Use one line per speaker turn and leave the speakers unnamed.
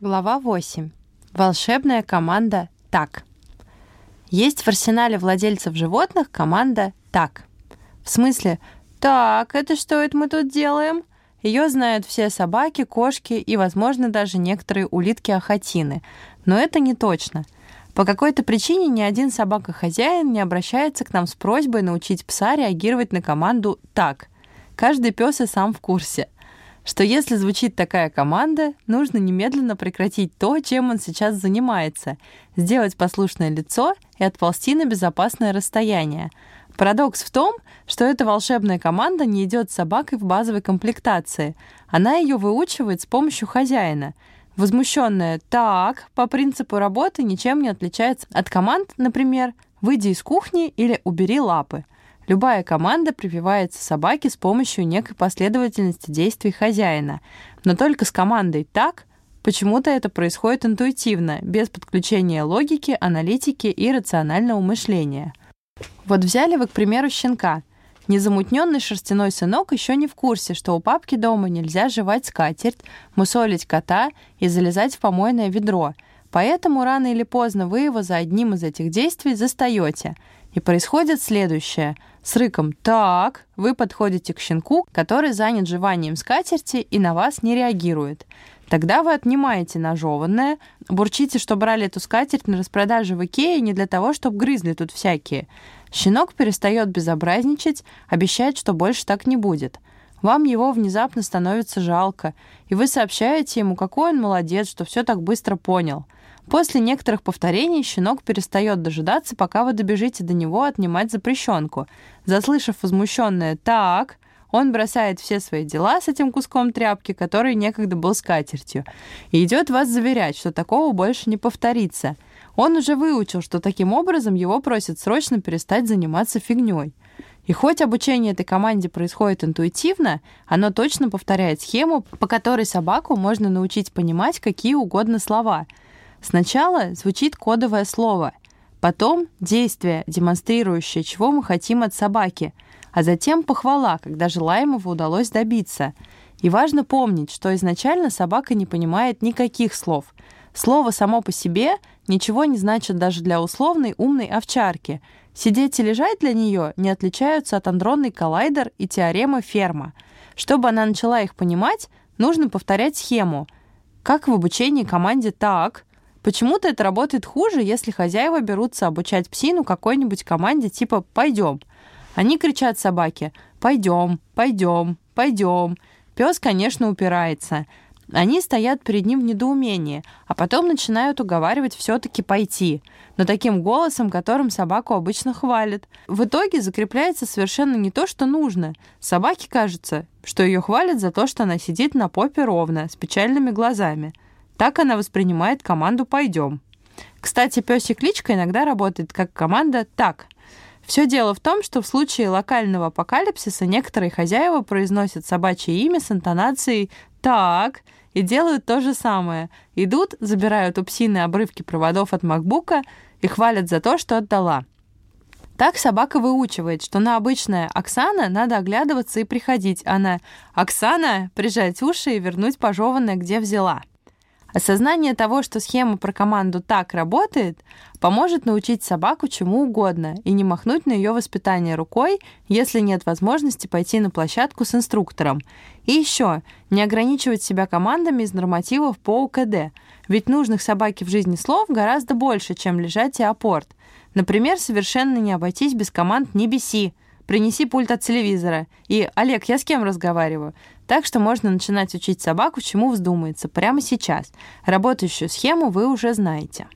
Глава 8. Волшебная команда «Так». Есть в арсенале владельцев животных команда «Так». В смысле «Так, это что это мы тут делаем?» Ее знают все собаки, кошки и, возможно, даже некоторые улитки-ахатины. Но это не точно. По какой-то причине ни один собака-хозяин не обращается к нам с просьбой научить пса реагировать на команду «так». Каждый пес и сам в курсе – что если звучит такая команда, нужно немедленно прекратить то, чем он сейчас занимается, сделать послушное лицо и отползти на безопасное расстояние. Парадокс в том, что эта волшебная команда не идет с собакой в базовой комплектации. Она ее выучивает с помощью хозяина. Возмущенная «так» по принципу работы ничем не отличается от команд, например, «выйди из кухни» или «убери лапы». Любая команда прививается собаке с помощью некой последовательности действий хозяина. Но только с командой «так» почему-то это происходит интуитивно, без подключения логики, аналитики и рационального мышления. Вот взяли вы, к примеру, щенка. Незамутненный шерстяной сынок еще не в курсе, что у папки дома нельзя жевать скатерть, мусолить кота и залезать в помойное ведро. Поэтому рано или поздно вы его за одним из этих действий застаете. И происходит следующее – с рыком «Так!» вы подходите к щенку, который занят жеванием скатерти и на вас не реагирует. Тогда вы отнимаете ножеванное, бурчите, что брали эту скатерть на распродаже в Икее не для того, чтобы грызли тут всякие. Щенок перестает безобразничать, обещает, что больше так не будет. Вам его внезапно становится жалко, и вы сообщаете ему, какой он молодец, что все так быстро понял – После некоторых повторений щенок перестает дожидаться, пока вы добежите до него отнимать запрещенку. Заслышав возмущенное «так», он бросает все свои дела с этим куском тряпки, который некогда был скатертью, и идет вас заверять, что такого больше не повторится. Он уже выучил, что таким образом его просят срочно перестать заниматься фигней. И хоть обучение этой команде происходит интуитивно, оно точно повторяет схему, по которой собаку можно научить понимать какие угодно слова — Сначала звучит кодовое слово, потом действие, демонстрирующее, чего мы хотим от собаки, а затем похвала, когда желаемого удалось добиться. И важно помнить, что изначально собака не понимает никаких слов. Слово само по себе ничего не значит даже для условной умной овчарки. Сидеть и лежать для нее не отличаются от андронный коллайдер и теоремы Ферма. Чтобы она начала их понимать, нужно повторять схему. Как в обучении команде «так», Почему-то это работает хуже, если хозяева берутся обучать псину какой-нибудь команде типа «пойдем». Они кричат собаке «пойдем, пойдем, пойдем». Пес, конечно, упирается. Они стоят перед ним в недоумении, а потом начинают уговаривать все-таки пойти, но таким голосом, которым собаку обычно хвалят. В итоге закрепляется совершенно не то, что нужно. Собаке кажется, что ее хвалят за то, что она сидит на попе ровно, с печальными глазами – так она воспринимает команду «пойдем». Кстати, песик кличка иногда работает как команда «так». Все дело в том, что в случае локального апокалипсиса некоторые хозяева произносят собачье имя с интонацией «так» и делают то же самое. Идут, забирают у псины обрывки проводов от макбука и хвалят за то, что отдала. Так собака выучивает, что на обычное «Оксана» надо оглядываться и приходить, а на «Оксана» прижать уши и вернуть пожеванное, где взяла. Осознание того, что схема про команду так работает, поможет научить собаку чему угодно и не махнуть на ее воспитание рукой, если нет возможности пойти на площадку с инструктором. И еще, не ограничивать себя командами из нормативов по УКД, ведь нужных собаке в жизни слов гораздо больше, чем лежать и апорт. Например, совершенно не обойтись без команд «не беси», принеси пульт от телевизора. И, Олег, я с кем разговариваю? Так что можно начинать учить собаку, чему вздумается, прямо сейчас. Работающую схему вы уже знаете.